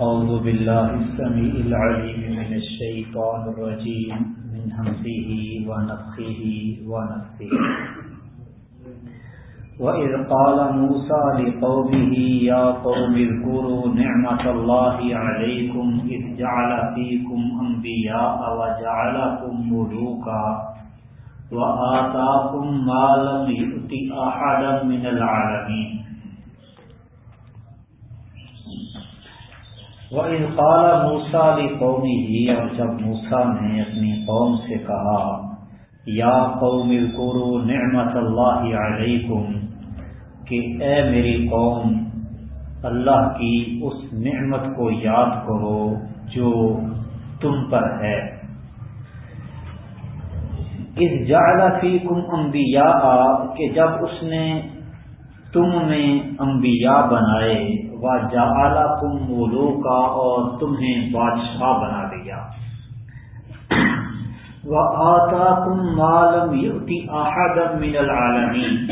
أعوذ بالله السميع العليم من الشيطان الرجيم من همزه ونفخه ونفخه. وإذ قال موسى لقومه يا قوم اذكروا نعمة الله عليكم إذ جعل فيكم أنبياء وجعلكم ملوكا وآتاكم ما لم يؤت أحدا من العالمين. وَإِذْ قَالَ مُوسَى لِقَوْمِهِ، اور جب موسیٰ نے اپنی قوم سے کہا، یا قوم اذکروا نعمت اللہ علیکم کہ اے میری قوم، اللہ کی اس نعمت کو یاد کرو جو تم پر ہے۔ اس جعل فیکم انبیاء کہ جب اس نے تم میں انبیاء بنائے و کم مولو کا اور تمہیں بادشاہ بنا دیا۔ وہ آتا کم مالم یوتی احدم من العالمین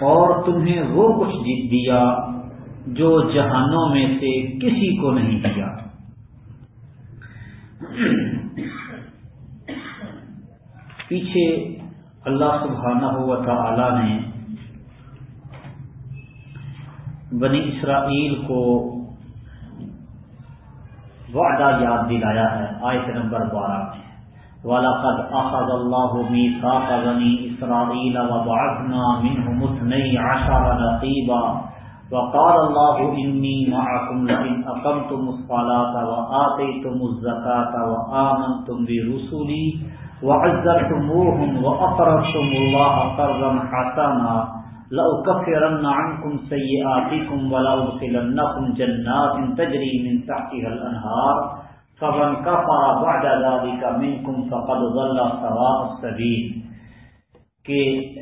اور تمہیں وہ کچھ جیت دیا جو جہانوں میں سے کسی کو نہیں دیا۔ پیچھے اللہ سبحانہ ہوا تعالی نے بنی اسرائیل کو وعدہ یاد دلایا ہے، آیت نمبر بارہ میں۔ وَلَقَدْ أَخَذَ اللَّهُ مِيثَاقَ بَنِي إِسْرَائِيلَ وَبَعَثْنَا مِنْهُمُ اثْنَيْ عَشَرَ نَقِيبًا۔ وَقَالَ اللَّهُ إِنِّي مَعَكُمْ لَئِنْ أَقَمْتُمُ الصَّلَاةَ وَآتَيْتُمُ الزَّكَاةَ وَآمَنْتُمْ بِرُسُلِي وَعَزَّرْتُمُوهُمْ وَأَقْرَضْتُمُ اللَّهَ قَرْضًا حَسَنًا لَأُكَفِّرَنَّ عَنْكُمْ سَيِّئَاتِكُمْ وَلَأُدْخِلَنَّكُمْ جَنَّاتٍ تَجْرِي مِنْ تَحْتِهَا الْأَنْهَارُ کہ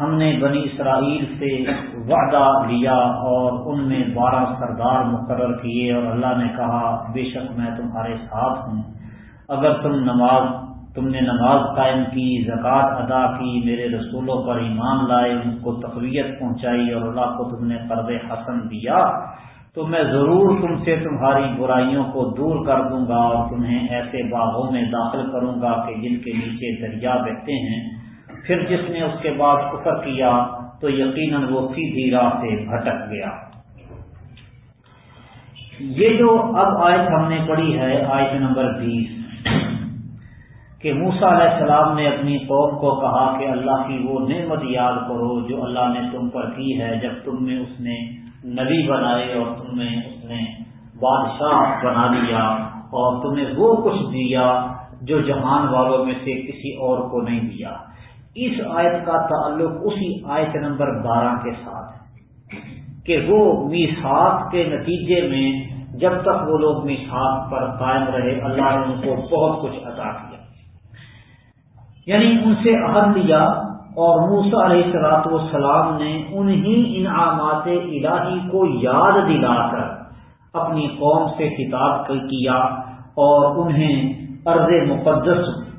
ہم نے بنی اسرائیل سے وعدہ لیا اور ان میں بارہ سردار مقرر کیے اور اللہ نے کہا، بے شک میں تمہارے ساتھ ہوں۔ اگر تم نماز تم نے نماز قائم کی، زکوٰۃ ادا کی، میرے رسولوں پر ایمان لائے، ان کو تقویت پہنچائی اور اللہ کو تم نے قرض حسن دیا، تو میں ضرور تم سے تمہاری برائیوں کو دور کر دوں گا اور تمہیں ایسے باغوں میں داخل کروں گا کہ جن کے نیچے دریا بہتے ہیں۔ پھر جس نے اس کے بعد کفر کیا، تو یقیناً وہ سیدھی راہ سے بھٹک گیا۔ یہ جو اب آیت ہم نے پڑھی ہے، آیت نمبر بیس۔ کہ موسا علیہ السلام نے اپنی قوم کو کہا کہ اللہ کی وہ نعمت یاد کرو جو اللہ نے تم پر کی ہے جب تم میں اس نے نبی بنائے اور تمہیں اس نے بادشاہ بنا دیا اور تمہیں وہ کچھ دیا جو جہان والوں میں سے کسی اور کو نہیں دیا۔ اس آیت کا تعلق اسی آیت نمبر بارہ کے ساتھ ہے کہ وہ میساک کے نتیجے میں جب تک وہ لوگ میساک پر قائم رہے، اللہ نے ان کو بہت کچھ عطا کیا۔ یعنی ان سے عہد لیا اور موسا علیہ سلاط والسلام نے انہی انعامات الہی کو یاد دلا کر اپنی قوم سے خطاب کیا اور انہیں ارض مقدس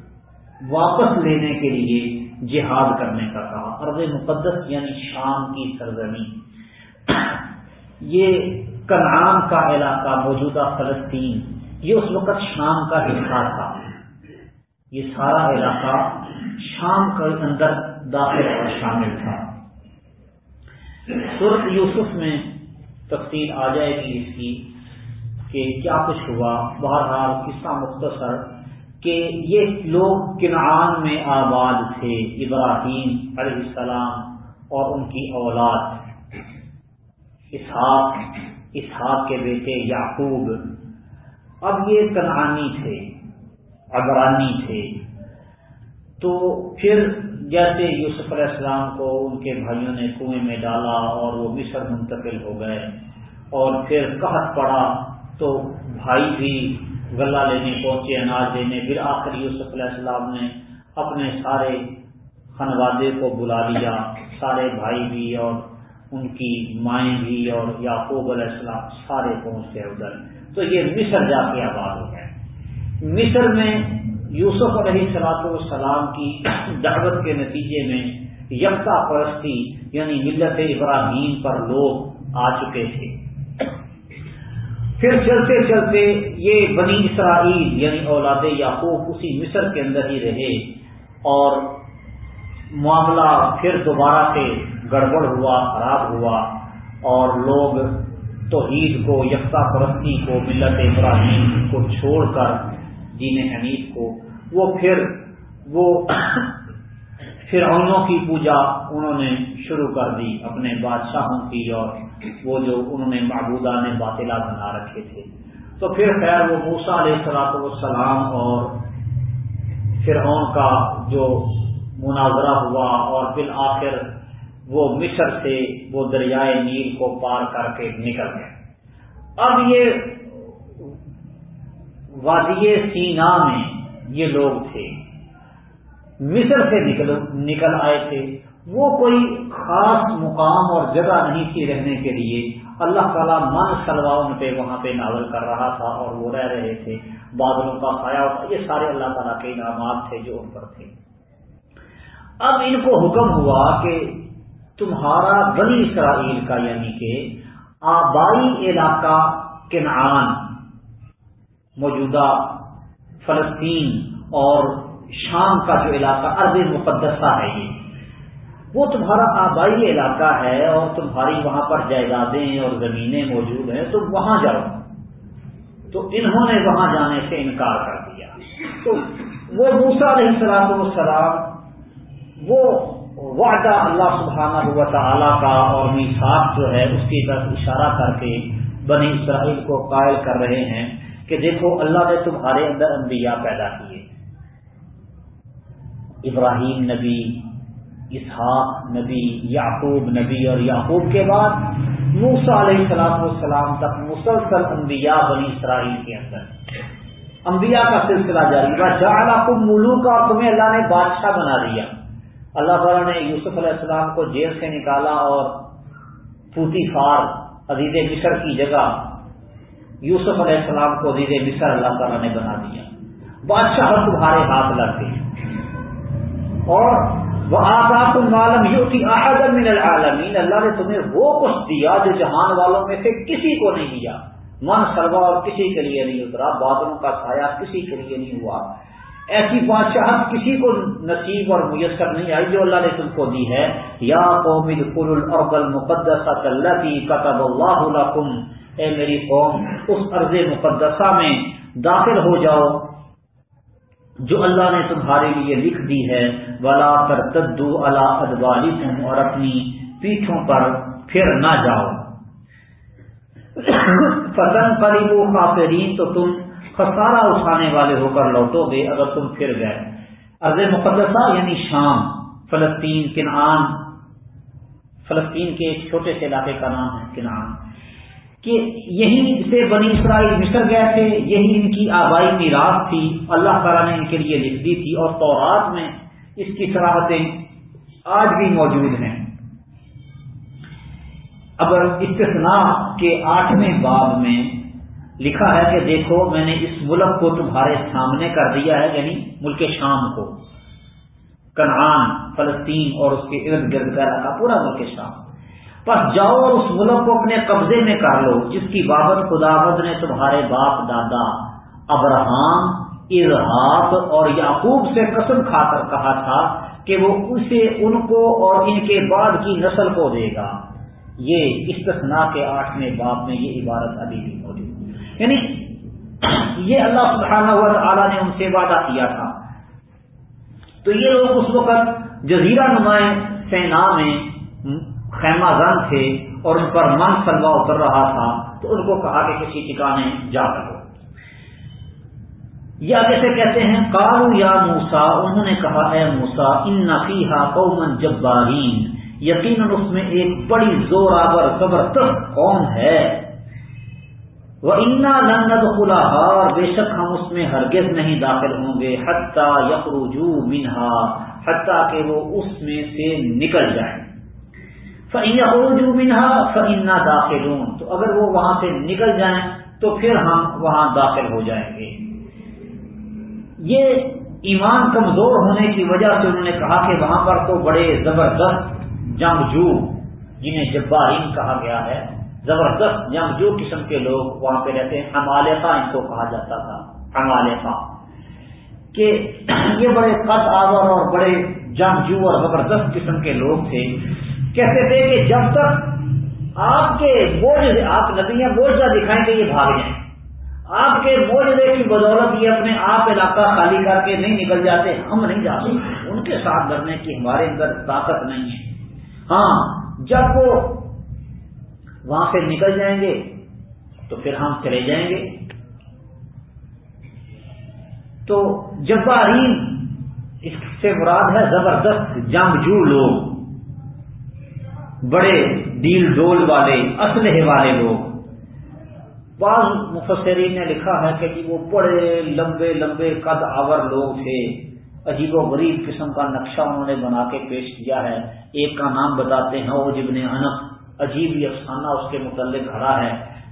واپس لینے کے لیے جہاد کرنے کا کہا۔ ارض مقدس یعنی شام کی سرزمین۔ یہ کنعان کا علاقہ موجودہ فلسطین، یہ اس وقت شام کا حصہ تھا۔ یہ سارا علاقہ شام کے اندر داخل اور شامل تھا۔ سورت یوسف میں تفصیل آ جائے گی اس کی کہ کیا کچھ ہوا۔ بہرحال قصہ مختصر کہ یہ لوگ کنعان میں آباد تھے، ابراہیم علیہ السلام اور ان کی اولاد۔ اسحاق اسحاق کے بیٹے یعقوب۔ اب یہ کنعانی تھے۔ عبرانی تھے۔ تو پھر جیسے یوسف علیہ السلام کو ان کے بھائیوں نے کنویں میں ڈالا اور وہ مصر منتقل ہو گئے اور پھر قحط پڑا، تو بھائی بھی غلہ لینے پہنچے اناج دینے۔ پھر آخر یوسف علیہ السلام نے اپنے سارے خنوادے کو بلا لیا، سارے بھائی بھی اور ان کی مائیں بھی اور یعقوب علیہ السلام سارے پہنچ گئے ادھر۔ تو یہ مصر جا کے آباد ہو گئے۔ مصر میں یوسف علیہ سلاط والسلام کی دعوت کے نتیجے میں یکتا پرستی یعنی ملت ابراہیم پر لوگ آ چکے تھے۔ پھر چلتے چلتے یہ بنی اسرائیل یعنی اولاد یعقوب اسی مصر کے اندر ہی رہے اور معاملہ پھر دوبارہ سے گڑبڑ ہوا، خراب ہوا اور لوگ توحید کو، یکتا پرستی کو، ملت ابراہیم کو چھوڑ کر دین حنیف کو، وہ پھر، وہ فرعونوں کی پوجا انہوں نے شروع کر دی اپنے بادشاہوں کی، اور وہ جو انہوں نے معبودہ نے باطلا بنا رکھے تھے۔ تو پھر خیر، وہ موسا علیہ السلاط والسلام اور فرعون کا جو مناظرہ ہوا، اور بالآخر وہ مصر سے وہ دریائے نیل کو پار کر کے نکل گئے۔ اب یہ وادی سینا میں یہ لوگ تھے۔ مصر سے نکل نکل آئے تھے۔ وہ کوئی خاص مقام اور جگہ نہیں تھی رہنے کے لیے۔ اللہ تعالیٰ من سلوا ان پہ وہاں پہ ناول کر رہا تھا اور وہ رہ رہے تھے۔ بادلوں کا سایہ یہ سارے اللہ تعالیٰ کے انعامات تھے جو ان پر تھے۔ اب ان کو حکم ہوا کہ تمہارا بنی اسرائیل کا یعنی کہ آبائی علاقہ کنعان موجودہ فلسطین اور شام کا جو علاقہ ارض مقدسہ ہے یہ۔ وہ تمہارا آبائی علاقہ ہے اور تمہاری وہاں پر جائیدادیں اور زمینیں موجود ہیں، تم وہاں جاؤ۔ تو انہوں نے وہاں جانے سے انکار کر دیا۔ تو وہ موسا علیہ السلام وہ وعدہ اللہ سبحانہ ہوا تعالیٰ کا اور میساک جو ہے، اس کی طرف اشارہ کر کے بنی اسرائیل کو قائل کر رہے ہیں۔ کہ دیکھو اللہ نے تمہارے اندر انبیاء پیدا کیے ابراہیم نبی، اسحاق نبی، یعقوب نبی اور یعقوب کے بعد موسا علیہ السلام والسلام تک مسلسل انبیاء بنی اسرائیل کے اندر۔ انبیاء کا سلسلہ جاری۔ ہوا جہاں کم ملو کا تمہیں اللہ نے بادشاہ بنا دیا۔ اللہ تعالیٰ نے یوسف علیہ السلام کو جیل سے نکالا اور پوتی فار عزیز مصر کی جگہ یوسف علیہ السلام کو عزیز مصر اللہ تعالیٰ نے بنا دیا۔ بادشاہ اچھا تمہارے ہاتھ لگ گئے اور وہ آزاد المعالم یوتی احدم من العالمین، اللہ نے تمہیں وہ کچھ دیا جو جہان والوں میں سے کسی کو نہیں دیا۔ من سروا اور کسی کے لیے نہیں اترا بادلوں کا سایہ کسی کے لیے نہیں ہوا۔ ایسی بادشاہت کسی کو نصیب اور میسر نہیں آئی جو اللہ نے تم کو دی ہے۔ یا قوم القل الارض المقدسہ التي كتب الله لكم۔ اے میری قوم، اس ارض مقدسہ میں داخل ہو جاؤ جو اللہ نے تمہارے لیے لکھ دی ہے۔ ولا کر تدو اللہ ادوالی تم اور اپنی پیٹھوں پر پھر نہ جاؤ۔ فتن قریب و تو تم خسارہ اٹھانے والے ہو کر لوٹو گے اگر تم پھر گئے۔ ارض مقدسہ یعنی شام، فلسطین، کنعان۔ فلسطین کے ایک چھوٹے سے علاقے کا نام ہے کنعان۔ کہ یہی سے بنی اسرائیل مصر گئے تھے، یہی ان کی آبائی میراث تھی۔ اللہ تعالیٰ نے ان کے لیے لکھ دی تھی اور تورات میں اس کی صلاحتیں آج بھی موجود ہیں۔ اگر استثناء کے آٹھویں باب میں لکھا ہے کہ دیکھو، میں نے اس ملک کو تمہارے سامنے کر دیا ہے یعنی ملک شام کو، کنعان، فلسطین اور اس کے ارد گرد کا علاقہ، پورا ملک شام۔ بس جاؤ اور اس ملک کو اپنے قبضے میں کر لو، جس کی بابت خدا نے تمہارے باپ دادا ابراہم ارحاق اور یعقوب سے قسم کھا کر کہا تھا کہ وہ اسے ان کو اور ان کے بعد کی نسل کو دے گا۔ یہ استثناء کے آٹھویں باپ میں یہ عبارت ابھی بھی موجود یعنی یہ اللہ سبحانہ ہوا تعالیٰ نے ان سے وعدہ کیا تھا۔ تو یہ لوگ اس وقت جزیرہ نمائیں سینا میں خیمہ زن تھے اور ان پر من سلوا اتر رہا تھا، تو ان کو کہا کہ کسی ٹھکانے جا کرو یا جیسے کہتے ہیں کالو یا موسا انہوں نے کہا، اے موسا ان نفیحا قومن جبارین، یقیناً اس میں ایک بڑی زور آور زبردست قوم ہے۔ وہ انا لنت خلا بے شک ہم اس میں ہرگز نہیں داخل ہوں گے، حتیٰ یقروجو منہا، حتیٰ کہ وہ اس میں سے نکل جائیں۔ منہا فنا داخل تو اگر وہ وہاں سے نکل جائیں، تو پھر ہم وہاں داخل ہو جائیں گے۔ یہ ایمان کمزور ہونے کی وجہ سے انہوں نے کہا کہ وہاں پر تو بڑے زبردست جنگجو جنہیں جبارین کہا گیا ہے، زبردست جنگ جو قسم کے لوگ وہاں پہ رہتے ہیں۔ ہمالکا ان کو کہا جاتا تھا ہمالکا کہ یہ بڑے قد آور اور بڑے جنگجو اور زبردست قسم کے لوگ تھے۔ کہتے تھے کہ جب تک آپ کے بوجھ آپ ندیاں بوجھ دکھائیں گے، یہ بھاگ جائیں۔ آپ کے موجودے کی بدولت یہ اپنے آپ علاقہ خالی کر کے نہیں نکل جاتے، ہم نہیں جاتے۔ ان کے ساتھ لڑنے کی ہمارے اندر طاقت نہیں ہے۔ ہاں جب وہ وہاں سے نکل جائیں گے، تو پھر ہم چلے جائیں گے۔ تو جبارین، اس سے مراد ہے زبردست جنگجو لوگ۔ بڑے ڈیل ڈول والے، اسلحے والے لوگ۔ بعض مفسرین نے لکھا ہے کہ جی وہ بڑے لمبے لمبے قد آور لوگ تھے۔ عجیب و غریب قسم کا نقشہ انہوں نے بنا کے پیش کیا ہے۔ ایک کا نام بتاتے ہیں، وہ جبن انک عجیب افسانہ اس کے متعلق کھڑا ہے۔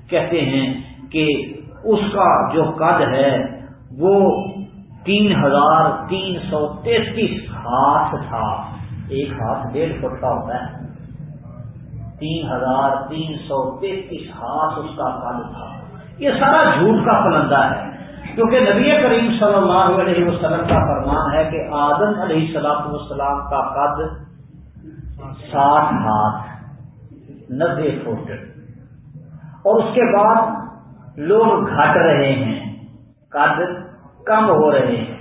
کہتے ہیں کہ اس کا جو قد ہے، وہ تین ہزار تین سو تینتیس ہاتھ تھا۔ ایک ہاتھ ڈیڑھ فٹ کا ہوتا ہے۔ تین ہزار تین سو تینتیس ہاتھ اس کا قد تھا۔ یہ سارا جھوٹ کا پلندہ ہے۔ کیونکہ نبی کریم صلی اللہ علیہ وسلم کا فرمان ہے کہ آدم علیہ السلام وسلام کا قد ساٹھ ہاتھ نبے فٹ۔ اور اس کے بعد لوگ گھٹ رہے ہیں، قد کم ہو رہے ہیں۔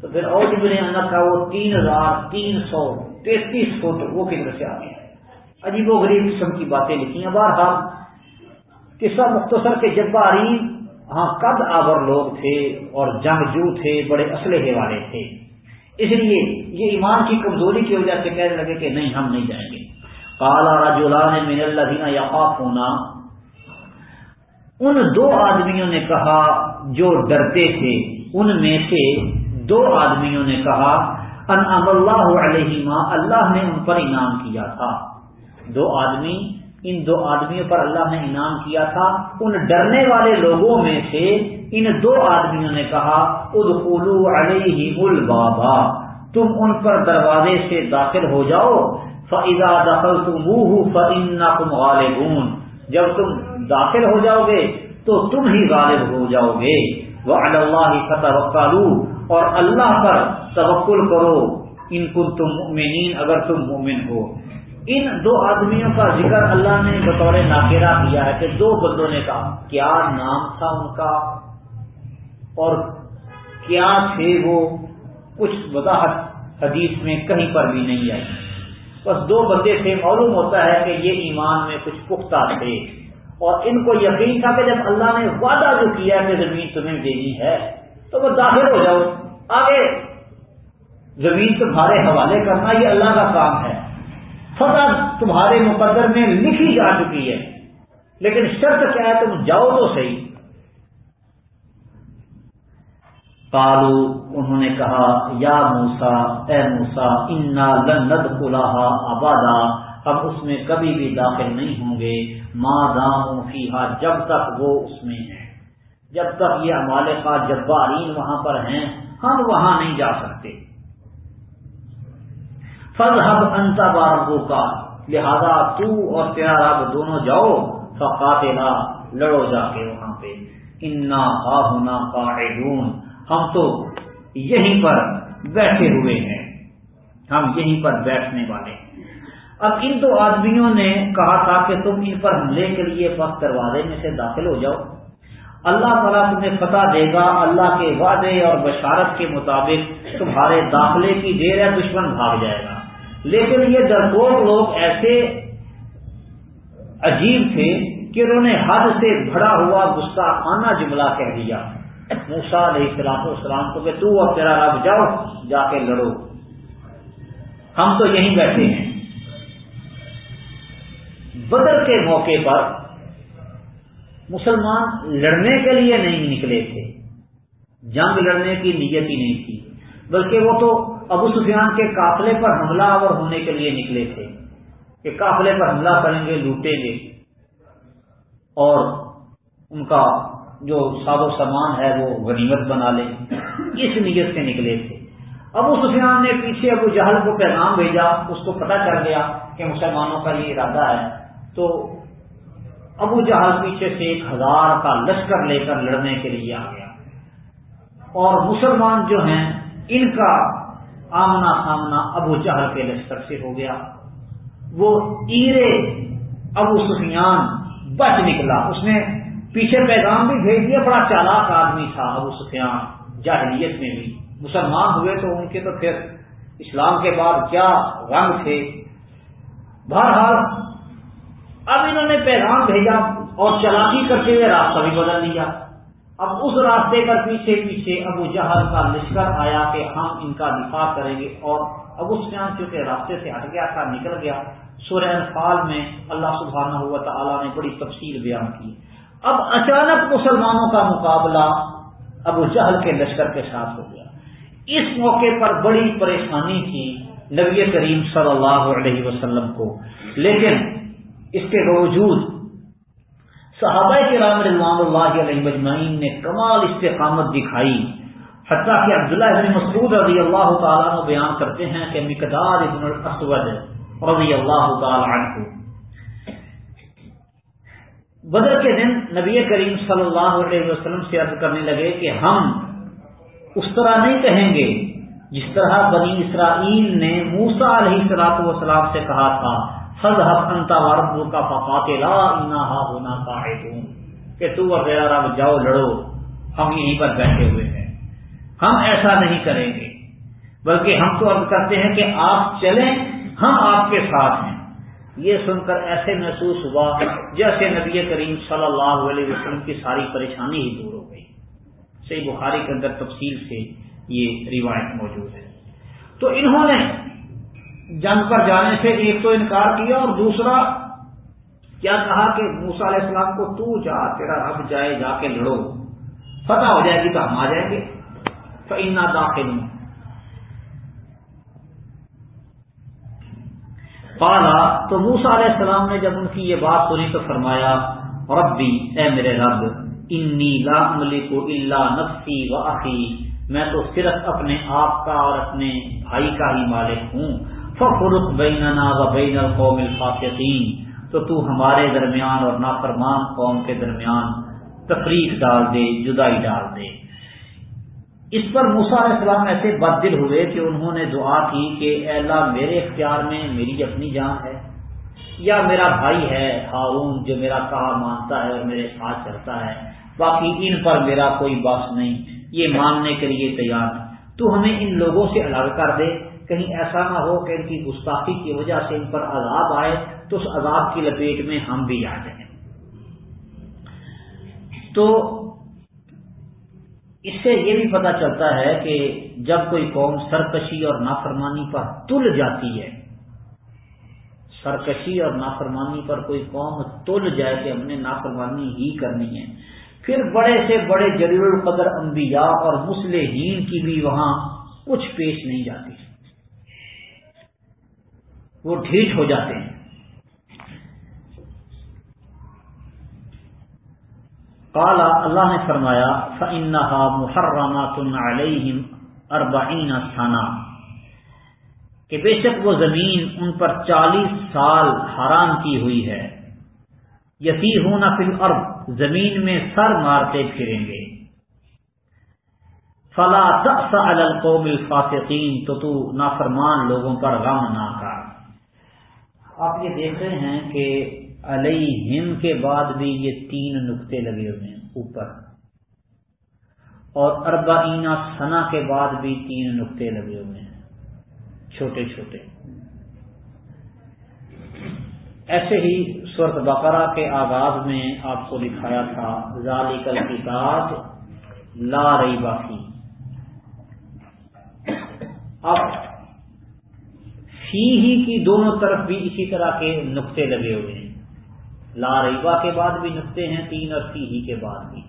تو پھر اور جبن انک کا وہ تین ہزار تین سو تینتیس فٹ وہ کدھر سے آ گیا؟ عجیب و غریب قسم کی باتیں لکھی ہیں۔ بہرحال قصہ مختصر کے جباری ہاں قد آور لوگ تھے اور جنگجو تھے، بڑے اسلحے والے تھے۔ اس لیے یہ ایمان کی کمزوری کی وجہ سے کہنے لگے کہ نہیں، ہم نہیں جائیں گے۔ کالا راجولا نے من اللہ یقاف ہونا ان دو آدمیوں نے کہا جو ڈرتے تھے، ان میں سے دو آدمیوں نے کہا، ان اللہ علیہ اللہ نے ان پر انعام کیا تھا۔ دو آدمی، ان دو آدمیوں پر اللہ نے انعام کیا تھا۔ ان ڈرنے والے لوگوں میں سے ان دو آدمیوں نے کہا ادخلو علیہ البابا تم ان پر دروازے سے داخل ہو جاؤ۔ فضا دخل تم فن تم جب تم داخل ہو جاؤ گے تو تم ہی غالب ہو جاؤ گے۔ وہ اللہ فتح اور اللہ پر توکل کرو۔ ان کو تم مومنین اگر تم مومن ہو۔ ان دو آدمیوں کا ذکر اللہ نے بطور ناکیرا کیا ہے کہ دو بندوں نے کہا، کیا نام تھا ان کا؟ اور کیا تھے وہ؟ کچھ وضاحت حدیث میں کہیں پر بھی نہیں آئی۔ بس دو بندے تھے، معلوم ہوتا ہے کہ یہ ایمان میں کچھ پختہ تھے۔ اور ان کو یقین تھا کہ جب اللہ نے وعدہ جو کیا کہ زمین تمہیں دینی ہے، تو وہ داخل ہو جاؤ۔ آگے زمین تمہارے حوالے کرنا یہ اللہ کا کام ہے۔ فتح تمہارے مقدر میں لکھی جا چکی ہے۔ لیکن شرط کیا ہے؟ تم جاؤ تو صحیح۔ کالو انہوں نے کہا، یا موسا اے موسا انا لند خلاحا آبادا اب اس میں کبھی بھی داخل نہیں ہوں گے۔ ماں دام فیحا جب تک وہ اس میں ہے۔ جب تک یہ ہمارے پاس جبارین وہاں پر ہیں، ہم وہاں نہیں جا سکتے۔ فض حب انتا باربو کا لہذا تو اور تیرا رب دونوں جاؤ فقاتلا لڑو جا کے وہاں پہ۔ انا ہونا قاعدون۔ ہم تو یہیں پر بیٹھے ہوئے ہیں۔ ہم یہیں پر بیٹھنے والے ہیں۔ اب ان دو آدمیوں نے کہا تھا کہ تم ان پر حملے کے لیے پس دروازے میں سے داخل ہو جاؤ۔ اللہ تعالیٰ تمہیں فتح دے گا، اللہ کے وعدے اور بشارت کے مطابق تمہارے داخلے کی دیر ہے دشمن بھاگ جائے گا۔ لیکن یہ درپوک لوگ ایسے عجیب تھے کہ انہوں نے حد سے بڑا ہوا گستاخانہ جملہ کہہ دیا۔ موسا علیہ السلام السلام کو کہ تو اور تیرا رب جاؤ، جا کے لڑو۔ ہم تو یہیں بیٹھے ہیں۔ بدر کے موقع پر مسلمان لڑنے کے لیے نہیں نکلے تھے۔ جنگ لڑنے کی نیت ہی نہیں تھی، بلکہ وہ تو ابو سفیان کے قافلے پر حملہ آور ہونے کے لیے نکلے تھے کہ قافلے پر حملہ کریں گے، لوٹیں گے۔ اور ان کا جو ساد و سامان ہے وہ غنیمت بنا لیں اس نیت سے نکلے تھے۔ ابو سفیان نے پیچھے ابو جہل کو پیغام بھیجا، اس کو پتہ چل گیا کہ مسلمانوں کا یہ ارادہ ہے۔ تو ابو جہاز پیچھے سے ایک ہزار کا لشکر لے کر لڑنے کے لیے آ گیا۔ اور مسلمان جو ہیں، ان کا آمنا سامنا ابو جہل کے لشکر سے ہو گیا۔ وہ ایرے ابو سفیان بچ نکلا۔ اس نے پیچھے پیغام بھی بھیج دیا، بڑا چالاک آدمی تھا ابو سفیان، جاہلیت میں بھی۔ مسلمان ہوئے تو ان کے تو پھر اسلام کے بعد کیا رنگ تھے۔ بہرحال اب انہوں نے پیغام بھیجا اور چلاکی کرتے ہوئے راستہ بھی بدل لیا۔ اب اس راستے پر پیچھے پیچھے ابو جہل کا لشکر آیا کہ ہم ان کا دفاع کریں گے اور ابو سفیان چونکہ راستے سے ہٹ گیا تھا، نکل گیا۔ سورہ انفال میں اللہ سبحانہ ہوا تعالیٰ نے بڑی تفصیل بیان کی۔ اب اچانک مسلمانوں کا مقابلہ ابو جہل کے لشکر کے ساتھ ہو گیا۔ اس موقع پر بڑی پریشانی تھی نبی کریم صلی اللہ علیہ وسلم کو۔ لیکن اس کے باوجود صحابہ کے رام رضوان اللہ علیہ مجمعین نے کمال استقامت دکھائی۔ حتیٰ کہ عبداللہ ابن مسعود رضی اللہ تعالیٰ نے بیان کرتے ہیں کہ مقدار ابن الاسود رضی اللہ تعالیٰ عنہ۔ بدر کے دن نبی کریم صلی اللہ علیہ وسلم سے عرض کرنے لگے کہ ہم اس طرح نہیں کہیں گے جس طرح بنی اسرائیل نے موسا علیہ سلاط وسلام سے کہا تھا۔ فض انتا ورب کا فقات لا ہونا قاعدون کہ تو اور میرا رب جاؤ، لڑو۔ ہم یہیں پر بیٹھے ہوئے ہیں۔ ہم ایسا نہیں کریں گے۔ بلکہ ہم تو اب کرتے ہیں کہ آپ چلیں، ہم آپ کے ساتھ ہیں۔ یہ سن کر ایسے محسوس ہوا جیسے نبی کریم صلی اللہ علیہ وسلم کی ساری پریشانی ہی دور ہو گئی۔ صحیح بخاری کے اندر تفصیل سے یہ روایت موجود ہے۔ تو انہوں نے جنگ پر جانے سے ایک تو انکار کیا اور دوسرا، کیا کہا کہ موسا علیہ السلام کو تو جا، تیرا رب جائے، جا کے لڑو۔ فتح ہو جائے گی تو ہم آ جائیں گے۔ تو انا داخل ہوں پالا تو موسا علیہ السلام نے جب ان کی یہ بات سنی تو فرمایا ربی اے میرے رب انی لا ملک کو اللہ نفسی و عقی میں تو صرف اپنے آپ کا اور اپنے بھائی کا ہی مالک ہوں۔ فخرق بیننا و بین القوم الفاقین تو تو ہمارے درمیان اور نافرمان قوم کے درمیان تفریق ڈال دے، جدائی ڈال دے۔ اس پر موسا علیہ السلام ایسے بد دل ہوئے کہ انہوں نے دعا کی کہ اے اللہ میرے اختیار میں میری اپنی جان ہے، یا میرا بھائی ہے ہارون جو میرا کہا مانتا ہے اور میرے ساتھ چلتا ہے، باقی ان پر میرا کوئی بس نہیں، یہ ماننے کے لیے تیار۔ تو ہمیں ان لوگوں سے الگ کر دے۔ کہیں ایسا نہ ہو کہ ان کی گستاخی کی وجہ سے ان پر عذاب آئے تو اس عذاب کی لپیٹ میں ہم بھی آ جائیں تو اس سے یہ بھی پتا چلتا ہے کہ جب کوئی قوم سرکشی اور نافرمانی پر تل جاتی ہے، سرکشی اور نافرمانی پر کوئی قوم تل جائے کہ ہم نے نافرمانی ہی کرنی ہے، پھر بڑے سے بڑے جلیل القدر انبیاء اور مسلحین کی بھی وہاں کچھ پیش نہیں جاتی۔ وہ ڈھیٹ ہو جاتے ہیں۔ کالا اللہ نے فرمایا فنحا محرمات علیہم اربعین اربعین کہ بے شک وہ زمین ان پر چالیس سال حرام کی ہوئی ہے۔ یتی ہونا فل ارب زمین میں سر مارتے پھریں گے۔ فلا القوم الفاسقین تو تو نافرمان لوگوں پر غم نہ آپ یہ دیکھ رہے ہیں کہ علیہم کے بعد بھی یہ تین نقطے لگے ہوئے ہیں اوپر۔ اور اربعینہ سنا کے بعد بھی تین نقطے لگے ہوئے ہیں۔ چھوٹے چھوٹے۔ ایسے ہی سورت بقرہ کے آغاز میں آپ کو دکھایا تھا ذالکل کتاب لا رئی باقی اب فی ہی کی دونوں طرف بھی اسی طرح کے نقطے لگے ہوئے ہیں۔ لا ریبا کے بعد بھی نقطے ہیں، تین اور فی ہی کے بعد بھی۔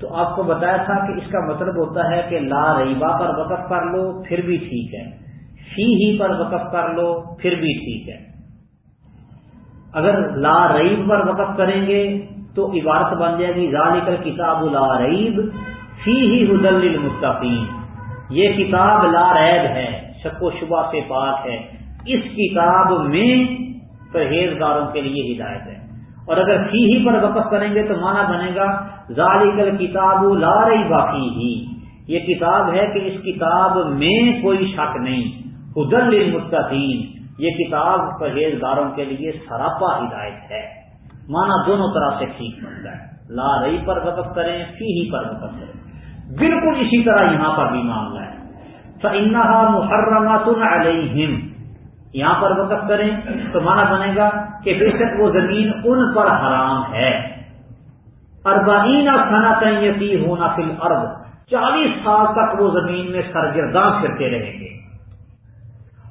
تو آپ کو بتایا تھا کہ اس کا مطلب ہوتا ہے کہ لا ریبا پر وقف کر لو، پھر بھی ٹھیک ہے۔ فی ہی پر وقف کر لو، پھر بھی ٹھیک ہے۔ اگر لا ریب پر وقف کریں گے تو عبارت بن جائے گی، ذالک کتاب لا ریب فی ہی حدل المستقیم یہ کتاب لا ریب ہے۔ شک و شبہ سے پاک ہے۔ اس کتاب میں پرہیزگاروں کے لیے ہدایت ہے۔ اور اگر فی ہی پر وقف کریں گے تو مانا بنے گا ذالکل کتاب لا رہی باقی ہی یہ کتاب ہے کہ اس کتاب میں کوئی شک نہیں۔ حدل المتقین یہ کتاب پرہیزگاروں کے لیے سراپا ہدایت ہے۔ مانا دونوں طرح سے ٹھیک بنتا ہے۔ لا رہی پر وقف کریں، فی ہی پر وقف کریں۔ بالکل اسی طرح یہاں پر بھی معاملہ ہے۔ فنحا محرمات علیہم یہاں پر وقف کریں تو مانا بنے گا کہ بے شک وہ زمین ان پر حرام ہے۔ اربعین صنعت یتی ہونا فل ارب چالیس سال تک وہ زمین میں سرگرداں پھرتے رہیں گے۔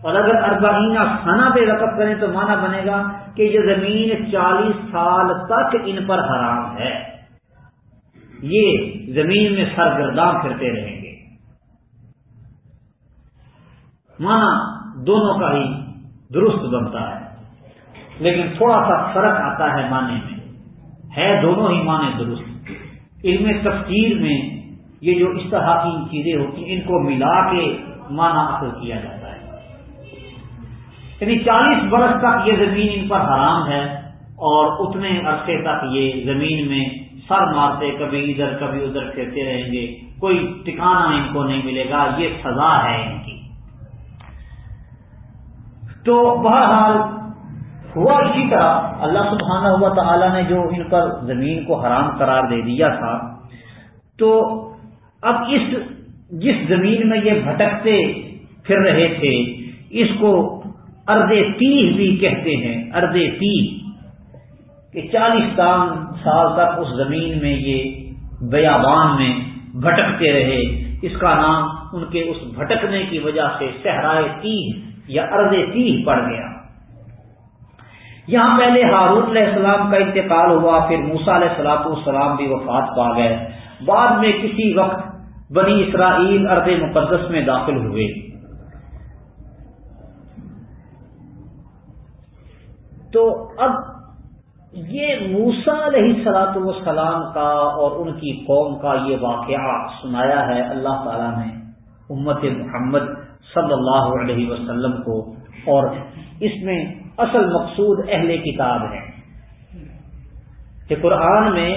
اور اگر اربعین سنا پہ وقف کریں تو مانا بنے گا کہ یہ زمین چالیس سال تک ان پر حرام ہے۔ یہ زمین میں سرگرداں پھرتے رہیں گے۔ مانا دونوں کا ہی درست بنتا ہے۔ لیکن تھوڑا سا فرق آتا ہے معنی میں۔ ہے دونوں ہی معنی درست۔ علم تفکیر میں یہ جو اس چیزیں ہوتی ہیں، ان کو ملا کے مانا حاصل کیا جاتا ہے۔ یعنی چالیس برس تک یہ زمین ان پر حرام ہے اور اتنے عرصے تک یہ زمین میں سر مارتے، کبھی ادھر کبھی ادھر پھرتے رہیں گے۔ کوئی ٹکانا ان کو نہیں ملے گا، یہ سزا ہے ان کی۔ تو بہرحال ہوا اسی طرح اللہ سبحانہ ہوا تعالیٰ نے جو ان پر زمین کو حرام قرار دے دیا تھا، تو اب اس، جس زمین میں یہ بھٹکتے پھر رہے تھے، اس کو ارد تیس بھی کہتے ہیں ارد تیس کہ چالیس سال تک اس زمین میں یہ بیابان میں بھٹکتے رہے۔ اس کا نام ان کے اس بھٹکنے کی وجہ سے صحرائے تیس یا ارض تیہ پڑ گیا۔ یہاں پہلے ہارون علیہ السلام کا انتقال ہوا، پھر موسا علیہ السلاط السلام بھی وفات پا گئے۔ بعد میں کسی وقت بنی اسرائیل ارض مقدس میں داخل ہوئے۔ تو اب یہ موسا علیہ سلاط والسلام کا اور ان کی قوم کا یہ واقعہ سنایا ہے۔ اللہ تعالی نے امت محمد صلی اللہ علیہ وسلم کو اور اس میں اصل مقصود اہل کتاب ہے کہ قرآن میں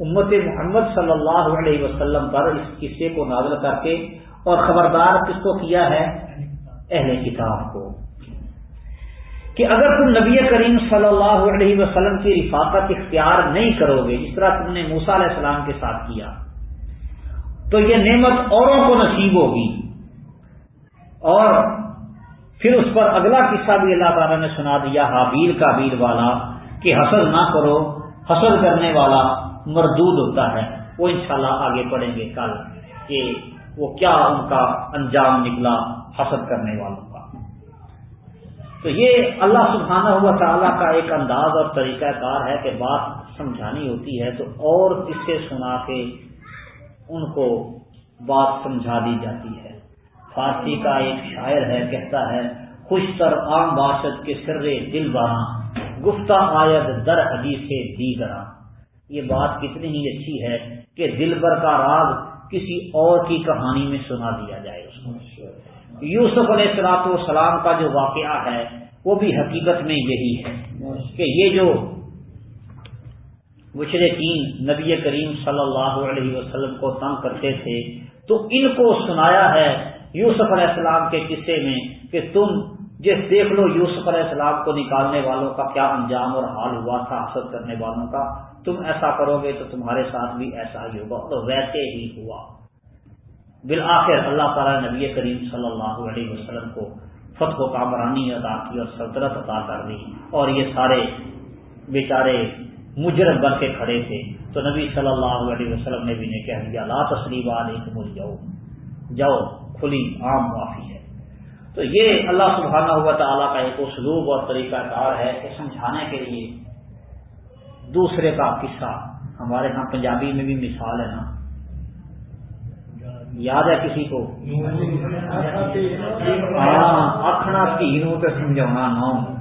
امت محمد صلی اللہ علیہ وسلم پر اس قصے کو نازل کر کے اور خبردار کس کو کیا ہے؟ اہل کتاب کو۔ کہ اگر تم نبی کریم صلی اللہ علیہ وسلم کی رفاقت اختیار نہیں کرو گے، جس طرح تم نے موسا علیہ السلام کے ساتھ کیا، تو یہ نعمت اوروں کو نصیب ہوگی۔ اور پھر اس پر اگلا قصہ بھی اللہ تعالیٰ نے سنا دیا، حابیل کا بیل والا، کہ حسل نہ کرو حسل کرنے والا مردود ہوتا ہے، وہ انشاءاللہ آگے پڑھیں گے کل کہ وہ کیا ان کا انجام نکلا حسد کرنے والوں کا۔ تو یہ اللہ سبحانہ ہوا تعالیٰ کا ایک انداز اور طریقہ کار ہے کہ بات سمجھانی ہوتی ہے، تو اور قصے سنا کے ان کو بات سمجھا دی جاتی ہے۔ فارسی کا ایک شاعر ہے، کہتا ہے، خوش تر عام باشد کے سر دل بنا گفتہ آیت در حدیث سے یہ بات کتنی ہی اچھی ہے کہ دل بر کا راز کسی اور کی کہانی میں سنا دیا جائے۔ اس کو یوسف علیہ السلاط والسلام کا جو واقعہ ہے، وہ بھی حقیقت میں یہی ہے کہ یہ جو مشرقین نبی کریم صلی اللہ علیہ وسلم کو تنگ کرتے تھے، تو ان کو سنایا ہے یوسف علیہ السلام کے قصے میں کہ تم جس دیکھ لو یوسف علیہ السلام کو نکالنے والوں کا کیا انجام اور حال ہوا تھا، حسد کرنے والوں کا، تم ایسا کرو گے تو تمہارے ساتھ بھی ایسا ہی ہوگا تو ویسے ہی ہوا۔ بالآخر اللہ تعالیٰ نبی کریم صلی اللہ علیہ وسلم کو فتح و کامرانی ادا کی اور سلطنت عطا کر دی۔ اور یہ سارے بیچارے مجرم بن کے کھڑے تھے۔ تو نبی صلی اللہ علیہ وسلم نے بھی نے کہہ دیا، لا تسلیب علیکم جاؤ جاؤ کھلی عام معافی ہے۔ تو یہ اللہ سبحانہ ہوا تعالیٰ کا ایک اسلوب اور طریقہ کار ہے کہ سمجھانے کے لیے۔ دوسرے کا قصہ، ہمارے ہاں پنجابی میں بھی مثال ہے نا۔ یاد ہے کسی کو؟ ہاں آخنا تینوں تو سمجھا نو